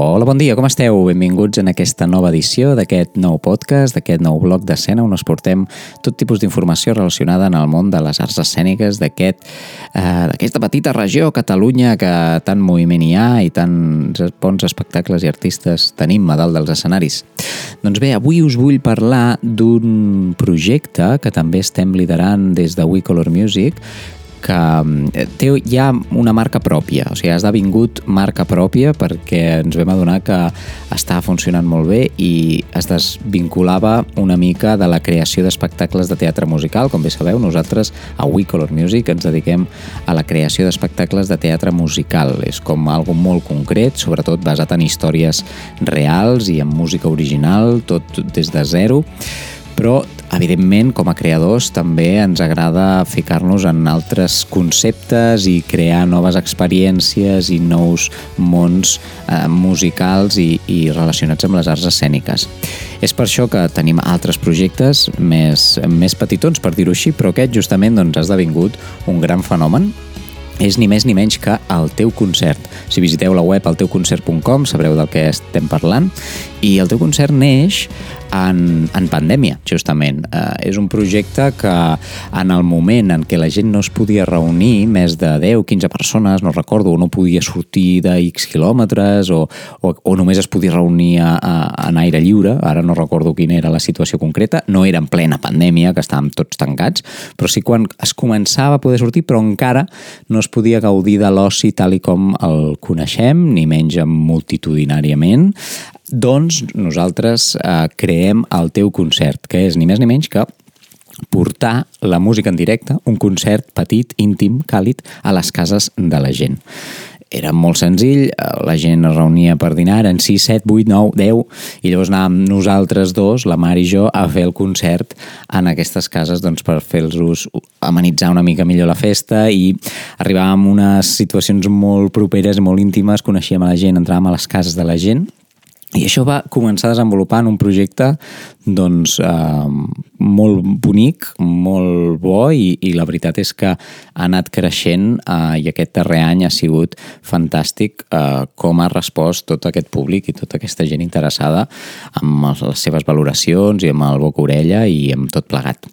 Hola, bon dia, com esteu? Benvinguts en aquesta nova edició d'aquest nou podcast, d'aquest nou bloc d'escena on us portem tot tipus d'informació relacionada en el món de les arts escèniques eh, d'aquesta petita regió, Catalunya, que tant moviment hi ha i tants bons espectacles i artistes tenim a dalt dels escenaris. Doncs bé, avui us vull parlar d'un projecte que també estem liderant des de We Color Music, que eh, té ja una marca pròpia, o sigui, ha esdevingut marca pròpia perquè ens vam adonar que estava funcionant molt bé i es desvinculava una mica de la creació d'espectacles de teatre musical. Com bé sabeu, nosaltres a We Color Music ens dediquem a la creació d'espectacles de teatre musical. És com algo molt concret, sobretot basat en històries reals i en música original, tot des de zero però evidentment com a creadors també ens agrada ficar-nos en altres conceptes i crear noves experiències i nous mons eh, musicals i, i relacionats amb les arts escèniques. És per això que tenim altres projectes més, més petitons, per dir-ho així, però aquest justament doncs, ha esdevingut un gran fenomen és ni més ni menys que el teu concert. Si visiteu la web alteuconcert.com sabreu del que estem parlant i el teu concert neix en, en pandèmia, justament. Eh, és un projecte que en el moment en què la gent no es podia reunir, més de 10-15 persones, no recordo, o no podia sortir de X quilòmetres, o, o, o només es podia reunir a, a, en aire lliure, ara no recordo quina era la situació concreta, no era en plena pandèmia, que estàvem tots tancats, però sí quan es començava a poder sortir, però encara no es podia gaudir de l'oci tal i com el coneixem, ni menys multitudinàriament, doncs nosaltres eh, creem el teu concert, que és ni més ni menys que portar la música en directe, un concert petit, íntim, càlid, a les cases de la gent. Era molt senzill, eh, la gent es reunia per dinar en 6, 7, 8, 9, 10 i llavors anàvem nosaltres dos, la Mar i jo, a fer el concert en aquestes cases doncs, per fer-los amenitzar una mica millor la festa i arribàvem a unes situacions molt properes i molt íntimes, coneixíem a la gent, entràvem a les cases de la gent i això va començar a desenvolupar en un projecte doncs, eh, molt bonic, molt bo i, i la veritat és que ha anat creixent eh, i aquest darrer any ha sigut fantàstic eh, com ha respost tot aquest públic i tota aquesta gent interessada amb les seves valoracions i amb el boca-orella i amb tot plegat.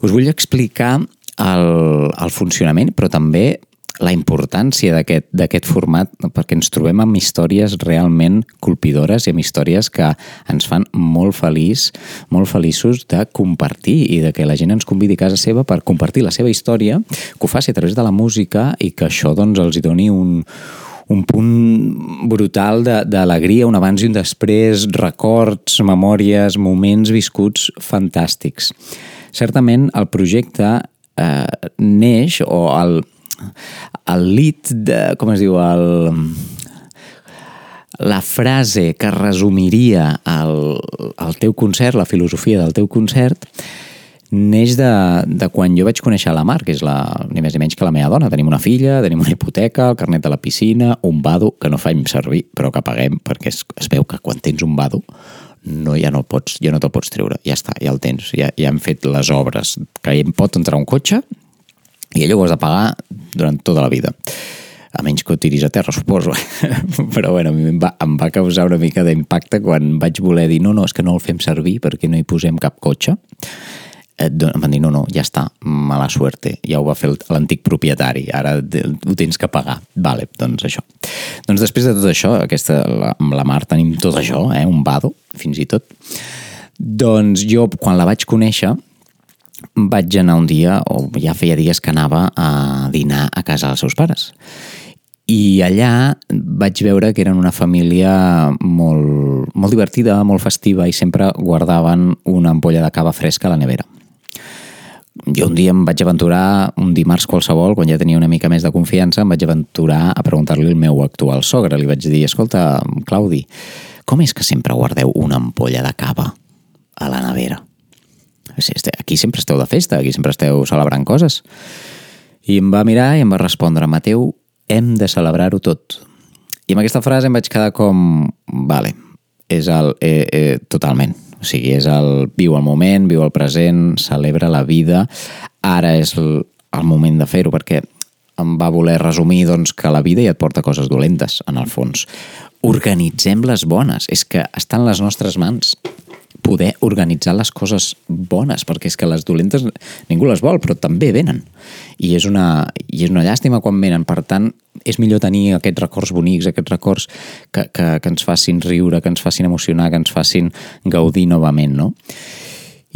Us vull explicar el, el funcionament, però també la importància d'aquest format perquè ens trobem amb històries realment colpidores i amb històries que ens fan molt feliç, molt feliços de compartir i de que la gent ens convidi a casa seva per compartir la seva història, que ho faci a través de la música i que això doncs, els hi doni un, un punt brutal d'alegria, un abans i un després, records, memòries, moments viscuts fantàstics. Certament el projecte eh, neix, o el, el lit de... com es diu? El, la frase que resumiria el, el teu concert, la filosofia del teu concert, neix de, de quan jo vaig conèixer la Mar, que és la, ni més ni menys que la meva dona. Tenim una filla, tenim una hipoteca, el carnet de la piscina, un vado que no faig servir, però que paguem, perquè es, es veu que quan tens un vado no, ja no pots, ja no te'l pots treure, ja està, ja el tens, ja, ja hem fet les obres, que hi pot entrar un cotxe i allò ho has de pagar durant tota la vida a menys que ho tiris a terra, suposo. Però bueno, em va, em va causar una mica d'impacte quan vaig voler dir no, no, és que no el fem servir perquè no hi posem cap cotxe. Em van dir, no, no, ja està, mala suerte, ja ho va fer l'antic propietari, ara ho tens que pagar. Vale, doncs això. Doncs després de tot això, aquesta, la, amb la Mar tenim tot això, eh, un vado, fins i tot. Doncs jo, quan la vaig conèixer, vaig anar un dia, o ja feia dies que anava a dinar a casa dels seus pares. I allà vaig veure que eren una família molt, molt divertida, molt festiva i sempre guardaven una ampolla de cava fresca a la nevera. Jo un dia em vaig aventurar, un dimarts qualsevol, quan ja tenia una mica més de confiança, em vaig aventurar a preguntar-li al meu actual sogre. Li vaig dir, escolta, Claudi, com és que sempre guardeu una ampolla de cava a la nevera? Aquí sempre esteu de festa, aquí sempre esteu celebrant coses. I em va mirar i em va respondre, Mateu, hem de celebrar-ho tot. I amb aquesta frase em vaig quedar com, vale, és el, eh, eh, totalment. O sigui, és el viu el moment, viu el present, celebra la vida. Ara és el, el moment de fer-ho, perquè em va voler resumir doncs, que la vida ja et porta coses dolentes, en el fons. organitzem les bones. És que està en les nostres mans poder organitzar les coses bones, perquè és que les dolentes ningú les vol, però també venen. I és una, i és una llàstima quan venen. Per tant, és millor tenir aquests records bonics, aquests records que, que, que ens facin riure, que ens facin emocionar, que ens facin gaudir novament, no?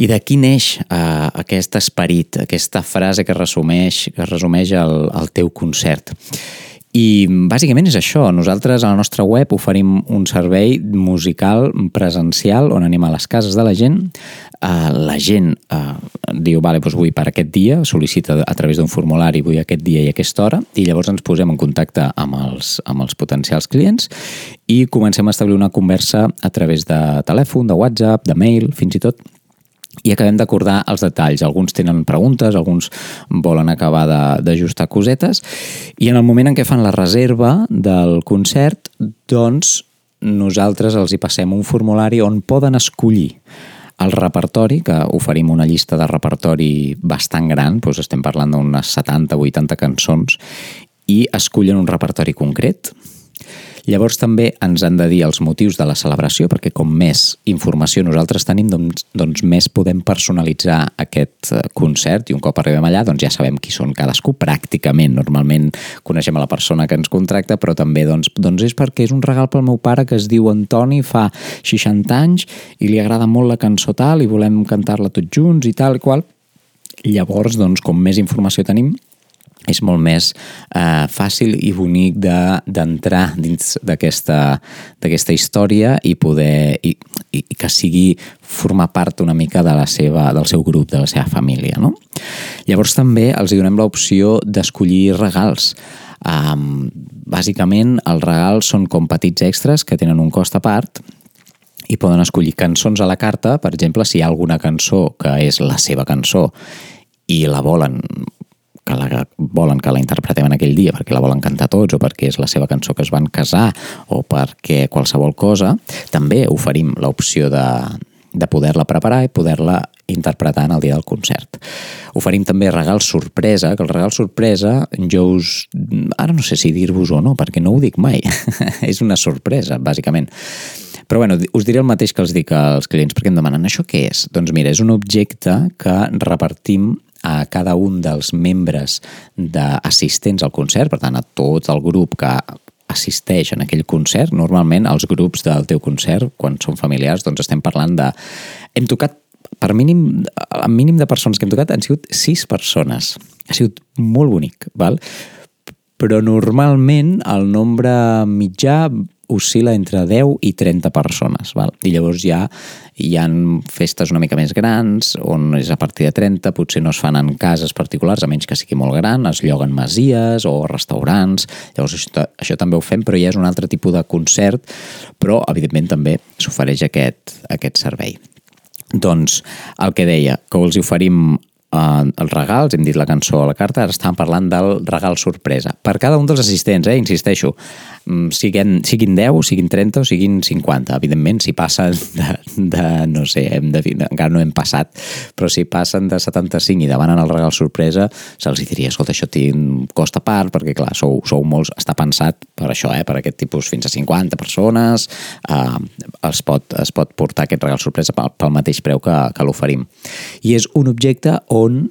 I d'aquí neix uh, aquest esperit, aquesta frase que resumeix, que resumeix el, el teu concert. I bàsicament és això. Nosaltres a la nostra web oferim un servei musical presencial on anem a les cases de la gent. Uh, la gent uh, diu, vale, doncs vull per aquest dia, sol·licita a través d'un formulari, vull aquest dia i aquesta hora, i llavors ens posem en contacte amb els, amb els potencials clients i comencem a establir una conversa a través de telèfon, de WhatsApp, de mail, fins i tot i acabem d'acordar els detalls. Alguns tenen preguntes, alguns volen acabar d'ajustar cosetes, i en el moment en què fan la reserva del concert, doncs nosaltres els hi passem un formulari on poden escollir el repertori, que oferim una llista de repertori bastant gran, doncs estem parlant d'unes 70-80 cançons, i escullen un repertori concret, Llavors també ens han de dir els motius de la celebració, perquè com més informació nosaltres tenim, doncs, doncs més podem personalitzar aquest eh, concert i un cop arribem allà doncs ja sabem qui són cadascú pràcticament. Normalment coneixem a la persona que ens contracta, però també doncs, doncs és perquè és un regal pel meu pare que es diu Antoni, fa 60 anys i li agrada molt la cançó tal i volem cantar-la tots junts i tal i qual. Llavors, doncs, com més informació tenim, és molt més eh, fàcil i bonic d'entrar de, dins d'aquesta història i poder i, i, que sigui formar part una mica de la seva, del seu grup, de la seva família. No? Llavors també els donem l'opció d'escollir regals. Um, bàsicament, els regals són com petits extras que tenen un cost a part i poden escollir cançons a la carta, per exemple, si hi ha alguna cançó que és la seva cançó i la volen que la volen que la interpretem en aquell dia perquè la volen cantar tots o perquè és la seva cançó que es van casar o perquè qualsevol cosa, també oferim l'opció de, de poder-la preparar i poder-la interpretar en el dia del concert. Oferim també regals sorpresa, que el regal sorpresa jo us... Ara no sé si dir-vos o no, perquè no ho dic mai. és una sorpresa, bàsicament. Però bueno, us diré el mateix que els dic als clients, perquè em demanen, això què és? Doncs mira, és un objecte que repartim a cada un dels membres d'assistents al concert, per tant, a tot el grup que assisteix en aquell concert. Normalment, els grups del teu concert, quan són familiars, doncs estem parlant de... Hem tocat per mínim, el mínim de persones que hem tocat han sigut sis persones. Ha sigut molt bonic, val? però normalment el nombre mitjà oscil·la entre 10 i 30 persones. Val? I llavors ja hi han festes una mica més grans, on és a partir de 30, potser no es fan en cases particulars, a menys que sigui molt gran, es lloguen masies o restaurants, llavors això, això també ho fem, però ja és un altre tipus de concert, però evidentment també s'ofereix aquest, aquest servei. Doncs el que deia, que els oferim eh, els regals, hem dit la cançó a la carta, ara estàvem parlant del regal sorpresa. Per cada un dels assistents, eh, insisteixo, siguin, siguin 10, siguin 30 o siguin 50. Evidentment, si passen de, de no sé, hem de, encara no hem passat, però si passen de 75 i demanen el regal sorpresa, se'ls diria, escolta, això té un cost a part, perquè clar, sou, sou molts, està pensat per això, eh, per aquest tipus fins a 50 persones, eh, es, pot, es pot portar aquest regal sorpresa pel, pel mateix preu que, que l'oferim. I és un objecte on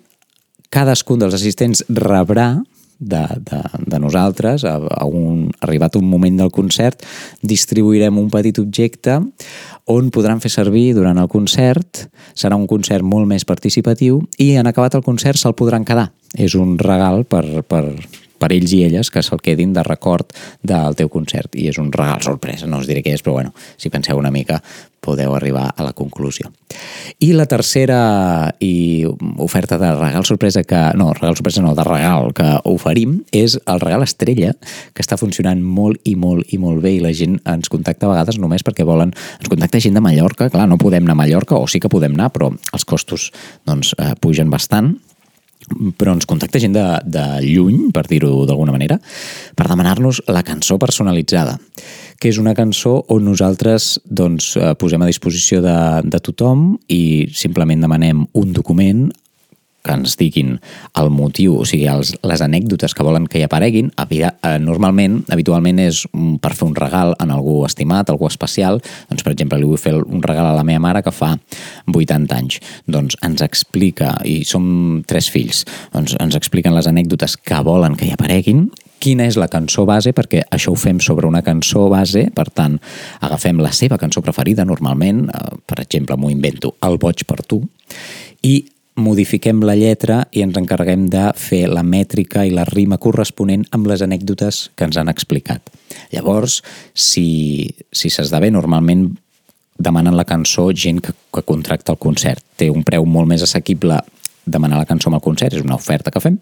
cadascun dels assistents rebrà de, de, de nosaltres, a, a un, arribat un moment del concert, distribuirem un petit objecte on podran fer servir durant el concert, serà un concert molt més participatiu i en acabat el concert se'l podran quedar. És un regal per, per, per ells i elles que se'l quedin de record del teu concert. I és un regal sorpresa, no us diré què és, però bueno, si penseu una mica podeu arribar a la conclusió. I la tercera i oferta de regal sorpresa que... No, regal sorpresa no, de regal que oferim és el regal estrella, que està funcionant molt i molt i molt bé i la gent ens contacta a vegades només perquè volen... Ens contacta gent de Mallorca, clar, no podem anar a Mallorca, o sí que podem anar, però els costos doncs, eh, pugen bastant però ens contacta gent de, de lluny, per dir-ho d'alguna manera, per demanar-nos la cançó personalitzada, que és una cançó on nosaltres doncs, eh, posem a disposició de, de tothom i simplement demanem un document que ens diguin el motiu, o sigui, els, les anècdotes que volen que hi apareguin, eh, normalment, habitualment és per fer un regal en algú estimat, algú especial. Doncs, per exemple, li vull fer un regal a la meva mare que fa 80 anys. Doncs ens explica, i som tres fills, doncs ens expliquen les anècdotes que volen que hi apareguin quina és la cançó base, perquè això ho fem sobre una cançó base, per tant, agafem la seva cançó preferida normalment, eh, per exemple, m'ho invento, El boig per tu, i modifiquem la lletra i ens encarreguem de fer la mètrica i la rima corresponent amb les anècdotes que ens han explicat. Llavors, si si s'esdevé, normalment demanen la cançó gent que, que contracta el concert. Té un preu molt més assequible demanar la cançó amb el concert, és una oferta que fem,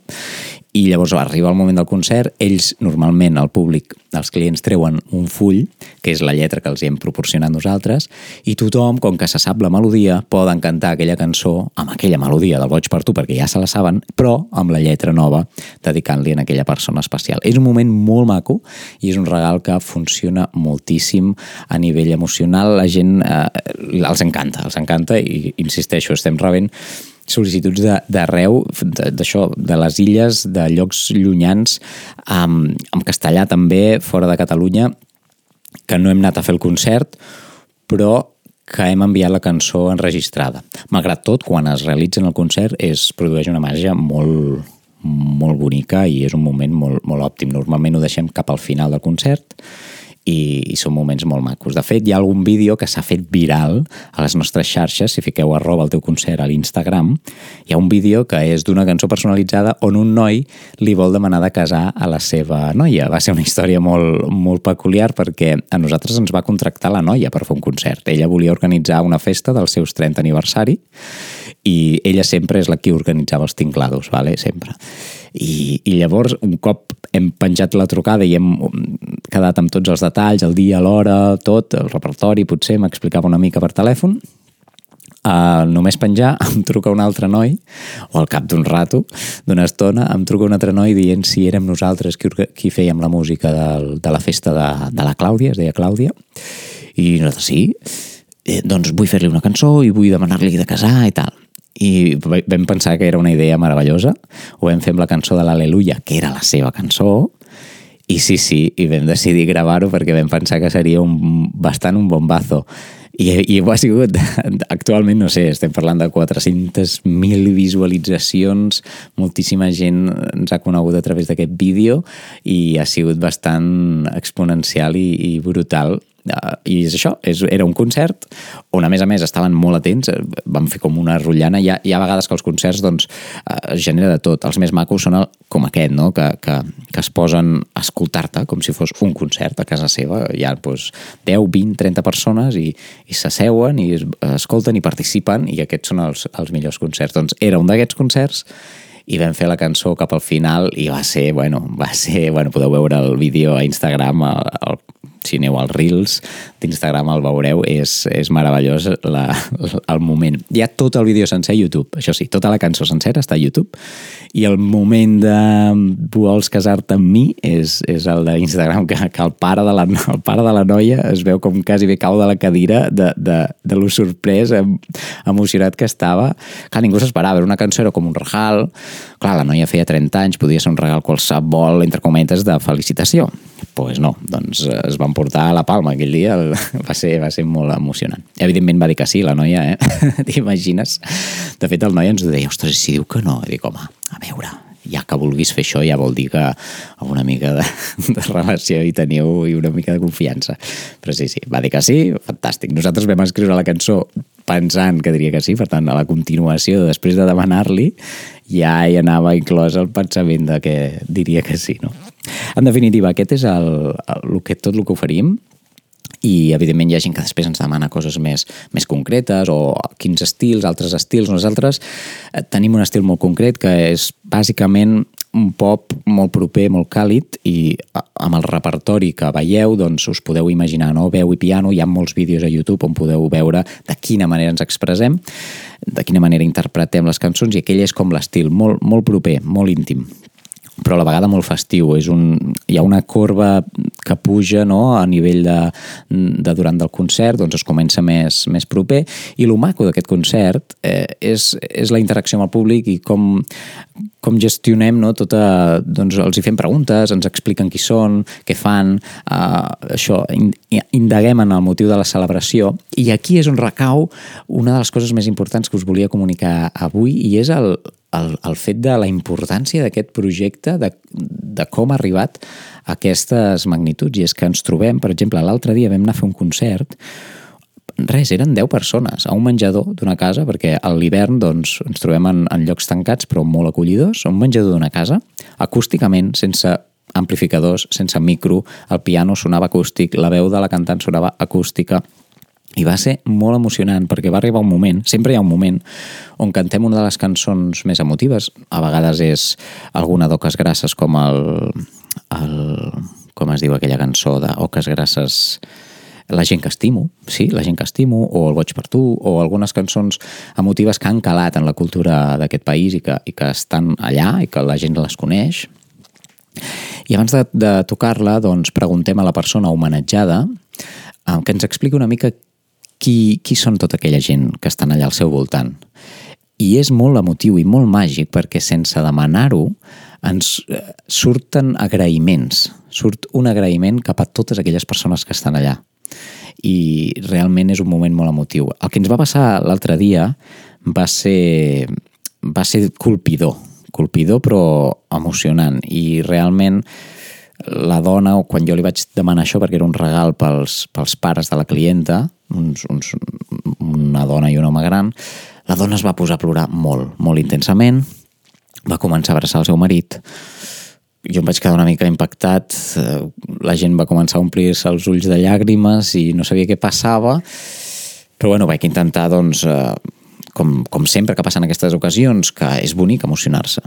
i llavors arriba el moment del concert, ells normalment, el públic, els clients treuen un full, que és la lletra que els hem proporcionat nosaltres, i tothom, com que se sap la melodia, poden cantar aquella cançó amb aquella melodia del Boig per tu, perquè ja se la saben, però amb la lletra nova, dedicant-li a aquella persona especial. És un moment molt maco i és un regal que funciona moltíssim a nivell emocional. La gent eh, els encanta, els encanta i, insisteixo, estem rebent sol·licituds d'arreu, d'això, de les illes, de llocs llunyans, amb, amb castellà també, fora de Catalunya, que no hem anat a fer el concert, però que hem enviat la cançó enregistrada. Malgrat tot, quan es realitza el concert es produeix una màgia molt, molt bonica i és un moment molt, molt òptim. Normalment ho deixem cap al final del concert i, i són moments molt macos. De fet, hi ha algun vídeo que s'ha fet viral a les nostres xarxes, si fiqueu arroba el teu concert a l'Instagram, hi ha un vídeo que és d'una cançó personalitzada on un noi li vol demanar de casar a la seva noia. Va ser una història molt, molt peculiar perquè a nosaltres ens va contractar la noia per fer un concert. Ella volia organitzar una festa dels seus 30 aniversari i ella sempre és la qui organitzava els tinclados, vale? sempre. I, I llavors, un cop hem penjat la trucada i hem quedat amb tots els detalls, el dia, l'hora, tot, el repertori, potser m'explicava una mica per telèfon, Uh, només penjar, em truca un altre noi, o al cap d'un rato, d'una estona, em truca un altre noi dient si érem nosaltres qui, qui fèiem la música del, de la festa de, de la Clàudia, es deia Clàudia, i nosaltres sí, eh, doncs vull fer-li una cançó i vull demanar-li de casar i tal i vam pensar que era una idea meravellosa. Ho vam fer amb la cançó de l'Aleluia, que era la seva cançó, i sí, sí, i vam decidir gravar-ho perquè vam pensar que seria un, bastant un bombazo. I, i ho ha sigut, actualment, no sé, estem parlant de 400.000 visualitzacions, moltíssima gent ens ha conegut a través d'aquest vídeo i ha sigut bastant exponencial i, i brutal i és això, és, era un concert on a més a més estaven molt atents, eh, vam fer com una rotllana, hi ha, hi ha vegades que els concerts doncs, eh, es genera de tot, els més macos són el, com aquest, no? que, que, que es posen a escoltar-te com si fos un concert a casa seva, hi ha doncs, 10, 20, 30 persones i, i s'asseuen i es, escolten i participen i aquests són els, els millors concerts. Doncs era un d'aquests concerts i vam fer la cançó cap al final i va ser, bueno, va ser, bueno, podeu veure el vídeo a Instagram, el, el si aneu als Reels d'Instagram el veureu, és, és meravellós la, el moment. Hi ha tot el vídeo sencer a YouTube, això sí, tota la cançó sencera està a YouTube, i el moment de vols casar-te amb mi és, és el d'Instagram, que, que el, pare de la, el pare de la noia es veu com quasi bé cau de la cadira de, de, de lo sorprès, emocionat que estava. Clar, ningú s'esperava, era una cançó, era com un regal. Clar, la noia feia 30 anys, podia ser un regal qualsevol, entre cometes, de felicitació pues no, doncs eh, es van portar a la palma aquell dia, va ser, va ser molt emocionant. Evidentment va dir que sí, la noia, eh? T'imagines? De fet, el noi ens deia, ostres, si diu que no? I dic, home, a veure, ja que vulguis fer això ja vol dir que una mica de, de relació hi teniu i una mica de confiança. Però sí, sí, va dir que sí, fantàstic. Nosaltres vam escriure la cançó pensant que diria que sí, per tant, a la continuació, després de demanar-li, ja hi anava inclòs el pensament de que diria que sí, no? En definitiva, aquest és el, el, el que, tot el que oferim i evidentment hi ha gent que després ens demana coses més, més concretes o quins estils, altres estils. Nosaltres eh, tenim un estil molt concret que és bàsicament un pop molt proper, molt càlid i amb el repertori que veieu doncs us podeu imaginar, no? Veu i piano, hi ha molts vídeos a YouTube on podeu veure de quina manera ens expressem, de quina manera interpretem les cançons i aquell és com l'estil, molt, molt proper, molt íntim però a la vegada molt festiu. És un, hi ha una corba que puja no? a nivell de, de durant del concert, doncs es comença més, més proper, i el maco d'aquest concert eh, és, és la interacció amb el públic i com, com gestionem no? tota... Doncs els hi fem preguntes, ens expliquen qui són, què fan, eh, això, indaguem en el motiu de la celebració, i aquí és on recau una de les coses més importants que us volia comunicar avui, i és el, el, el fet de la importància d'aquest projecte, de, de com ha arribat a aquestes magnituds. I és que ens trobem, per exemple, l'altre dia vam anar a fer un concert, res, eren 10 persones a un menjador d'una casa, perquè a l'hivern doncs, ens trobem en, en llocs tancats però molt acollidors, a un menjador d'una casa, acústicament, sense amplificadors, sense micro, el piano sonava acústic, la veu de la cantant sonava acústica, i va ser molt emocionant perquè va arribar un moment, sempre hi ha un moment, on cantem una de les cançons més emotives. A vegades és alguna d'Oques Grasses com el, el... com es diu aquella cançó d'Oques Grasses la gent que estimo, sí, la gent que estimo, o el Boig per tu, o algunes cançons emotives que han calat en la cultura d'aquest país i que, i que estan allà i que la gent les coneix. I abans de, de tocar-la, doncs, preguntem a la persona homenatjada eh, que ens expliqui una mica qui, qui són tota aquella gent que estan allà al seu voltant. I és molt emotiu i molt màgic perquè sense demanar-ho ens eh, surten agraïments, surt un agraïment cap a totes aquelles persones que estan allà. I realment és un moment molt emotiu. El que ens va passar l'altre dia va ser, va ser colpidor, colpidor però emocionant i realment la dona, quan jo li vaig demanar això perquè era un regal pels, pels pares de la clienta, uns, uns, una dona i un home gran, la dona es va posar a plorar molt, molt intensament, va començar a abraçar el seu marit, jo em vaig quedar una mica impactat, eh, la gent va començar a omplir-se els ulls de llàgrimes i no sabia què passava, però bueno, vaig intentar doncs, eh, com, com sempre que passen aquestes ocasions, que és bonic emocionar-se.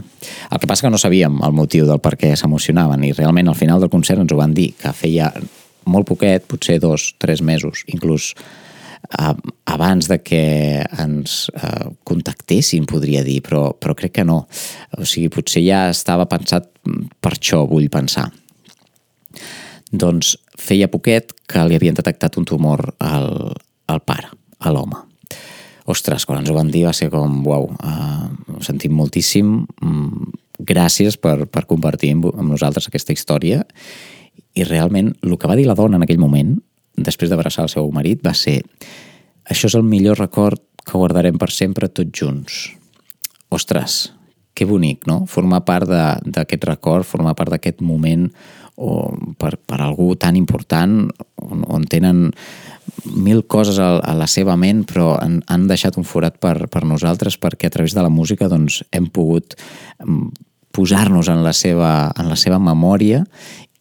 El que passa que no sabíem el motiu del per què s'emocionaven i realment al final del concert ens ho van dir, que feia molt poquet, potser dos, tres mesos, inclús eh, abans de que ens eh, contactessin, podria dir, però, però crec que no. O sigui, potser ja estava pensat per això, vull pensar. Doncs feia poquet que li havien detectat un tumor al, al pare, a l'home. Ostres, quan ens ho van dir va ser com, uau, uh, ho sentim moltíssim, mm, gràcies per, per compartir amb, amb nosaltres aquesta història i realment el que va dir la dona en aquell moment, després d'abraçar el seu marit, va ser això és el millor record que guardarem per sempre tots junts. Ostres, que bonic, no? Formar part d'aquest record, formar part d'aquest moment o per, per algú tan important on, on tenen mil coses a, a la seva ment però han, han deixat un forat per, per nosaltres perquè a través de la música doncs, hem pogut mm, posar-nos en, la seva, en la seva memòria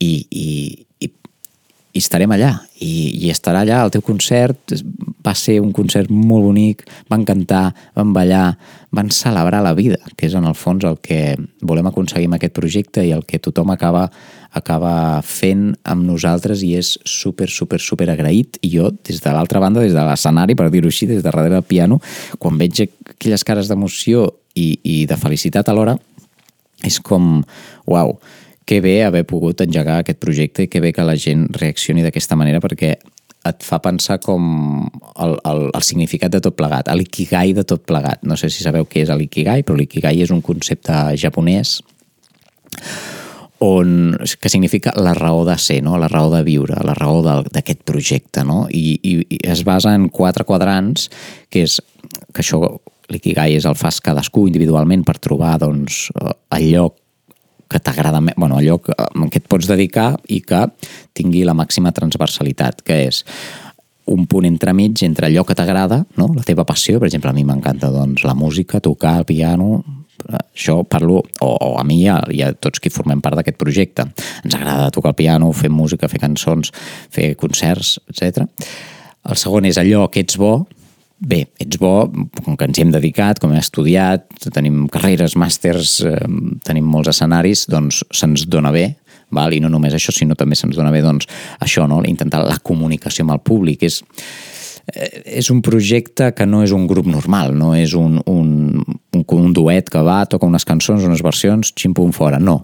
i, i, i, i estarem allà. I, i estarà allà el teu concert. Va ser un concert molt bonic. Van cantar, van ballar van celebrar la vida, que és en el fons el que volem aconseguir amb aquest projecte i el que tothom acaba, acaba fent amb nosaltres i és super, super, super agraït. I jo des de l'altra banda, des de l'escenari per dir-ho així, des de darrere del piano quan veig aquelles cares d'emoció i, i de felicitat alhora és com, uau, que bé haver pogut engegar aquest projecte i que bé que la gent reaccioni d'aquesta manera perquè et fa pensar com el, el, el significat de tot plegat, l'ikigai de tot plegat. No sé si sabeu què és l'ikigai, però l'ikigai és un concepte japonès on, que significa la raó de ser, no? la raó de viure, la raó d'aquest projecte. No? I, i, I es basa en quatre quadrants, que és que això l'ikigai és el fas cadascú individualment per trobar doncs, el lloc que t'agrada, bueno, allò que, en què et pots dedicar i que tingui la màxima transversalitat, que és un punt entremig entre allò que t'agrada, no? la teva passió, per exemple, a mi m'encanta doncs, la música, tocar el piano, això parlo, o, o a mi i a, i a tots qui formem part d'aquest projecte. Ens agrada tocar el piano, fer música, fer cançons, fer concerts, etc. El segon és allò que ets bo, bé, ets bo, com que ens hi hem dedicat, com hem estudiat, tenim carreres, màsters, eh, tenim molts escenaris, doncs se'ns dona bé, val? i no només això, sinó també se'ns dona bé doncs, això, no? intentar la comunicació amb el públic. És, és un projecte que no és un grup normal, no és un, un, un, un duet que va, toca unes cançons, unes versions, xim-pum fora, no.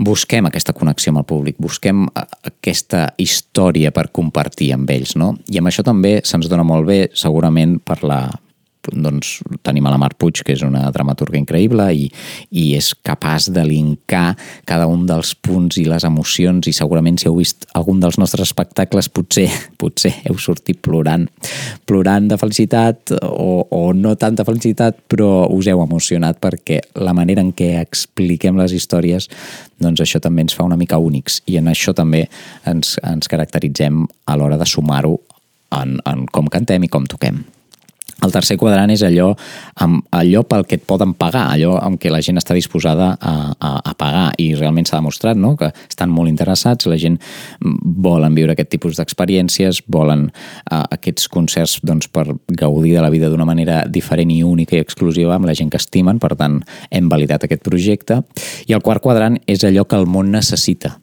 Busquem aquesta connexió amb el públic, busquem eh, aquesta història per compartir amb ells, no? I amb això també se'ns dona molt bé, segurament, per la, doncs, tenim a la Mar Puig, que és una dramaturga increïble i, i és capaç de linkar cada un dels punts i les emocions i segurament si heu vist algun dels nostres espectacles potser, potser heu sortit plorant, plorant de felicitat o, o no tanta felicitat, però us heu emocionat perquè la manera en què expliquem les històries doncs això també ens fa una mica únics i en això també ens, ens caracteritzem a l'hora de sumar-ho en, en com cantem i com toquem. El tercer quadrant és allò, amb, allò pel que et poden pagar, allò amb què la gent està disposada a, a, a pagar i realment s'ha demostrat no? que estan molt interessats, la gent volen viure aquest tipus d'experiències, volen uh, aquests concerts doncs, per gaudir de la vida d'una manera diferent i única i exclusiva amb la gent que estimen, per tant hem validat aquest projecte. I el quart quadrant és allò que el món necessita,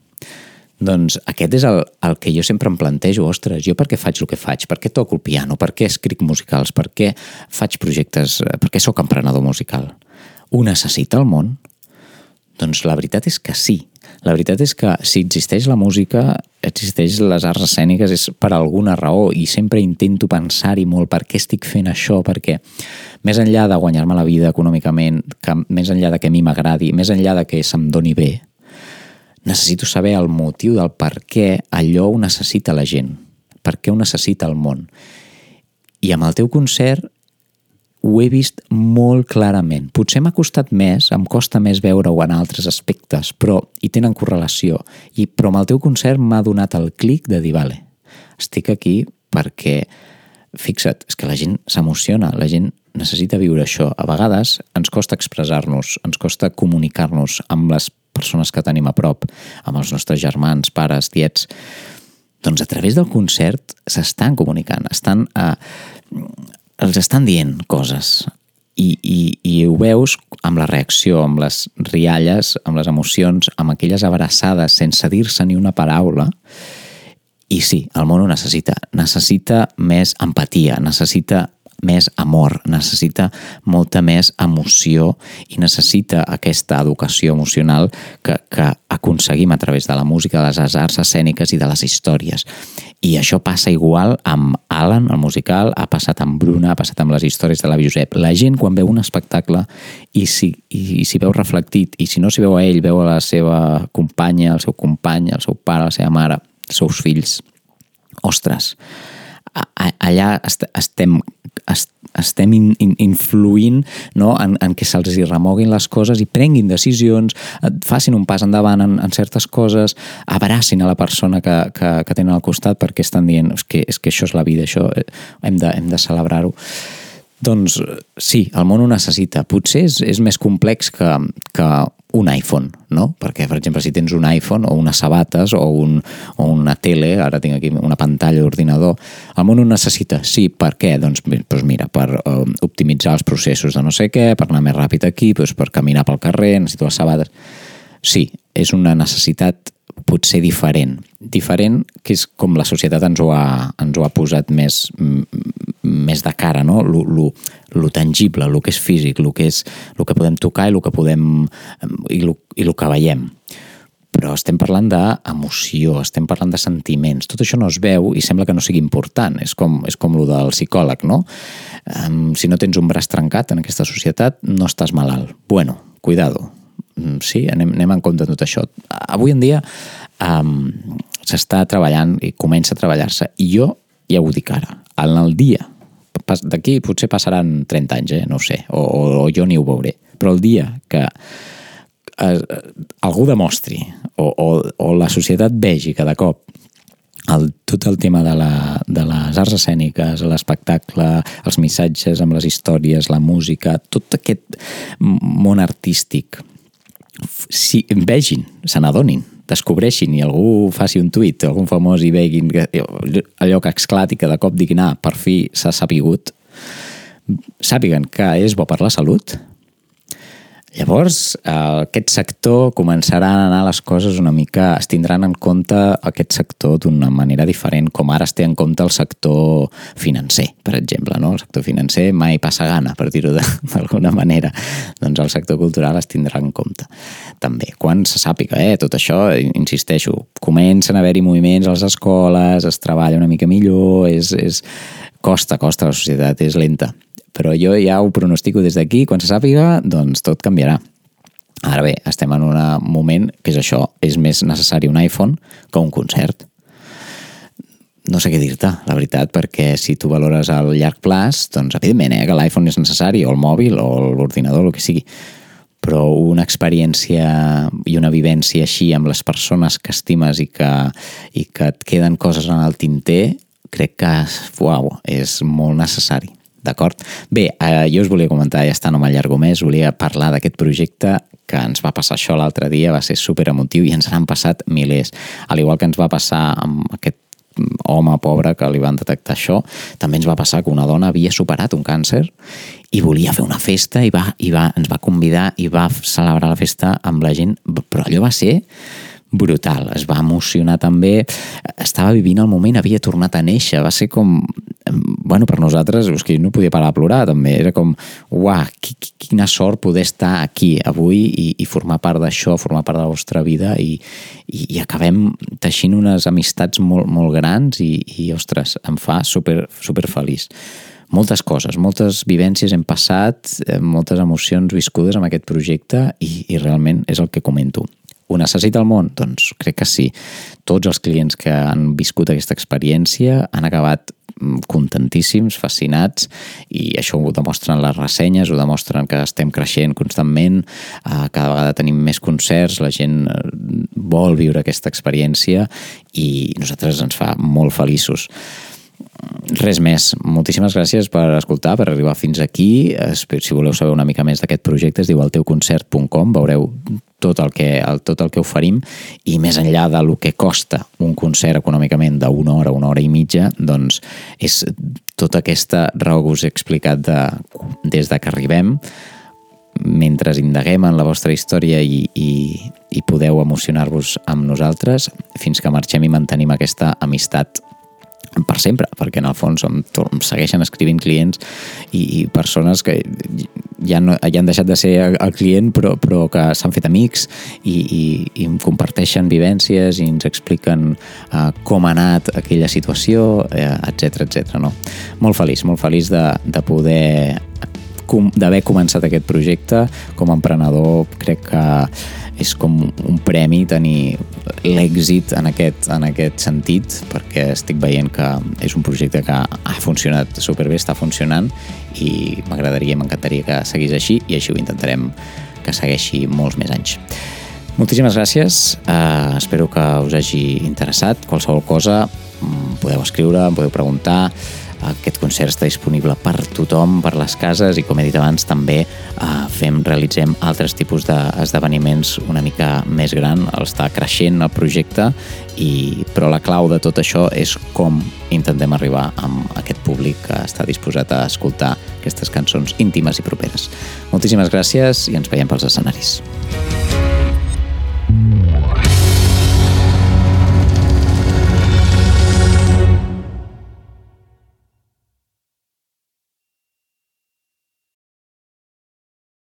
doncs aquest és el, el que jo sempre em plantejo, ostres, jo per què faig el que faig? Per què toco el piano? Per què escric musicals? Per què faig projectes? Per què sóc emprenedor musical? Ho necessita el món? Doncs la veritat és que sí. La veritat és que si existeix la música, existeix les arts escèniques, és per alguna raó i sempre intento pensar-hi molt per què estic fent això, perquè més enllà de guanyar-me la vida econòmicament, que més enllà de que a mi m'agradi, més enllà de que se'm doni bé, necessito saber el motiu del per què allò ho necessita la gent, per què ho necessita el món. I amb el teu concert ho he vist molt clarament. Potser m'ha costat més, em costa més veure-ho en altres aspectes, però hi tenen correlació. I, però amb el teu concert m'ha donat el clic de dir, vale, estic aquí perquè, fixa't, és que la gent s'emociona, la gent necessita viure això. A vegades ens costa expressar-nos, ens costa comunicar-nos amb les persones que tenim a prop, amb els nostres germans, pares, tiets, doncs a través del concert s'estan comunicant, estan a, els estan dient coses i, i, i ho veus amb la reacció, amb les rialles, amb les emocions, amb aquelles abraçades sense dir-se ni una paraula. I sí, el món ho necessita. Necessita més empatia, necessita més amor, necessita molta més emoció i necessita aquesta educació emocional que, que aconseguim a través de la música, de les arts escèniques i de les històries. I això passa igual amb Alan, el musical, ha passat amb Bruna, ha passat amb les històries de la Josep. La gent, quan veu un espectacle i si, i, i si veu reflectit, i si no s'hi veu a ell, veu a la seva companya, el seu company, el seu pare, la seva mare, els seus fills, ostres, allà estem estem in, in, influint no? en, en que se'ls hi remoguin les coses i prenguin decisions, facin un pas endavant en, en certes coses, abracin a la persona que, que, que tenen al costat perquè estan dient és que, és que això és la vida, això eh, hem de, hem de celebrar-ho. Doncs sí, el món ho necessita. Potser és, és més complex que, que un iPhone, no? Perquè, per exemple, si tens un iPhone o unes sabates o, un, o una tele, ara tinc aquí una pantalla d'ordinador, el món ho necessita. Sí, per què? Doncs, doncs mira, per uh, optimitzar els processos de no sé què, per anar més ràpid aquí, doncs per caminar pel carrer, necessito les sabates... Sí, és una necessitat potser diferent. Diferent que és com la societat ens ho ha, ens ho ha posat més, més de cara, no? Lo, lo, lo tangible, el que és físic, el que, és, el que podem tocar i el que podem i el, i el que veiem però estem parlant d'emoció, estem parlant de sentiments. Tot això no es veu i sembla que no sigui important. És com, és com lo del psicòleg, no? Um, si no tens un braç trencat en aquesta societat, no estàs malalt. Bueno, cuidado. Mm, sí, anem, anem en compte de tot això. Avui en dia um, s'està treballant i comença a treballar-se. I jo ja ho dic ara, en el dia, d'aquí potser passaran 30 anys, eh? no ho sé, o, o, o jo ni ho veuré, però el dia que eh, algú demostri o, o, o la societat vegi cada cop el, tot el tema de, la, de les arts escèniques, l'espectacle, els missatges amb les històries, la música, tot aquest món artístic, si vegin, se n'adonin descobreixin i algú faci un tuit, algun famós i veguin allò que exclati que de cop diguin, ah, per fi s'ha sapigut, sàpiguen que és bo per la salut, Llavors, eh, aquest sector començaran a anar les coses una mica... es tindran en compte aquest sector d'una manera diferent, com ara es té en compte el sector financer, per exemple. No? El sector financer mai passa gana, per dir-ho d'alguna manera. Doncs el sector cultural es tindrà en compte. També, quan se sàpiga, eh, tot això, insisteixo, comencen a haver-hi moviments a les escoles, es treballa una mica millor, és, és, costa, costa, la societat és lenta però jo ja ho pronostico des d'aquí, quan se sàpiga, doncs tot canviarà. Ara bé, estem en un moment que és això, és més necessari un iPhone que un concert. No sé què dir-te, la veritat, perquè si tu valores al llarg plaç, doncs evidentment eh, que l'iPhone és necessari, o el mòbil, o l'ordinador, el que sigui, però una experiència i una vivència així amb les persones que estimes i que, i que et queden coses en el tinter, crec que, uau, és molt necessari. D'acord? Bé, eh, jo us volia comentar, ja està, no m'allargo més, volia parlar d'aquest projecte que ens va passar això l'altre dia, va ser super emotiu i ens n'han passat milers. Al igual que ens va passar amb aquest home pobre que li van detectar això, també ens va passar que una dona havia superat un càncer i volia fer una festa i, va, i va, ens va convidar i va celebrar la festa amb la gent, però allò va ser brutal, es va emocionar també, estava vivint el moment, havia tornat a néixer, va ser com, bueno, per nosaltres, és que no podia parar a plorar també, era com, uah, quina sort poder estar aquí avui i, i formar part d'això, formar part de la vostra vida i, i, i acabem teixint unes amistats molt, molt grans i, i, ostres, em fa super, super feliç moltes coses, moltes vivències hem passat, eh, moltes emocions viscudes amb aquest projecte i, i realment és el que comento. Ho necessita el món? Doncs crec que sí. Tots els clients que han viscut aquesta experiència han acabat mm, contentíssims, fascinats i això ho demostren les ressenyes, ho demostren que estem creixent constantment, eh, cada vegada tenim més concerts, la gent eh, vol viure aquesta experiència i nosaltres ens fa molt feliços. Res més. Moltíssimes gràcies per escoltar, per arribar fins aquí. Si voleu saber una mica més d'aquest projecte, es diu alteuconcert.com. Veureu tot el, que, el, tot el que oferim i més enllà de lo que costa un concert econòmicament d'una hora, una hora i mitja, doncs és tota aquesta raó que us he explicat de, des de que arribem mentre indaguem en la vostra història i, i, i podeu emocionar-vos amb nosaltres fins que marxem i mantenim aquesta amistat per sempre, perquè en el fons em segueixen escrivint clients i, i persones que ja, no, ja han deixat de ser el client però, però que s'han fet amics i, i, i em comparteixen vivències i ens expliquen uh, com ha anat aquella situació, etc uh, etc. no? Molt feliç, molt feliç de, de poder d'haver començat aquest projecte com a emprenedor crec que és com un premi tenir l'èxit en, aquest, en aquest sentit perquè estic veient que és un projecte que ha funcionat superbé, està funcionant i m'agradaria, m'encantaria que seguís així i així ho intentarem que segueixi molts més anys. Moltíssimes gràcies, uh, espero que us hagi interessat. Qualsevol cosa mm, podeu escriure, podeu preguntar, aquest concert està disponible per tothom, per les cases i com he dit abans també eh, fem, realitzem altres tipus d'esdeveniments una mica més gran, està creixent el projecte i, però la clau de tot això és com intentem arribar amb aquest públic que està disposat a escoltar aquestes cançons íntimes i properes. Moltíssimes gràcies i ens veiem pels escenaris.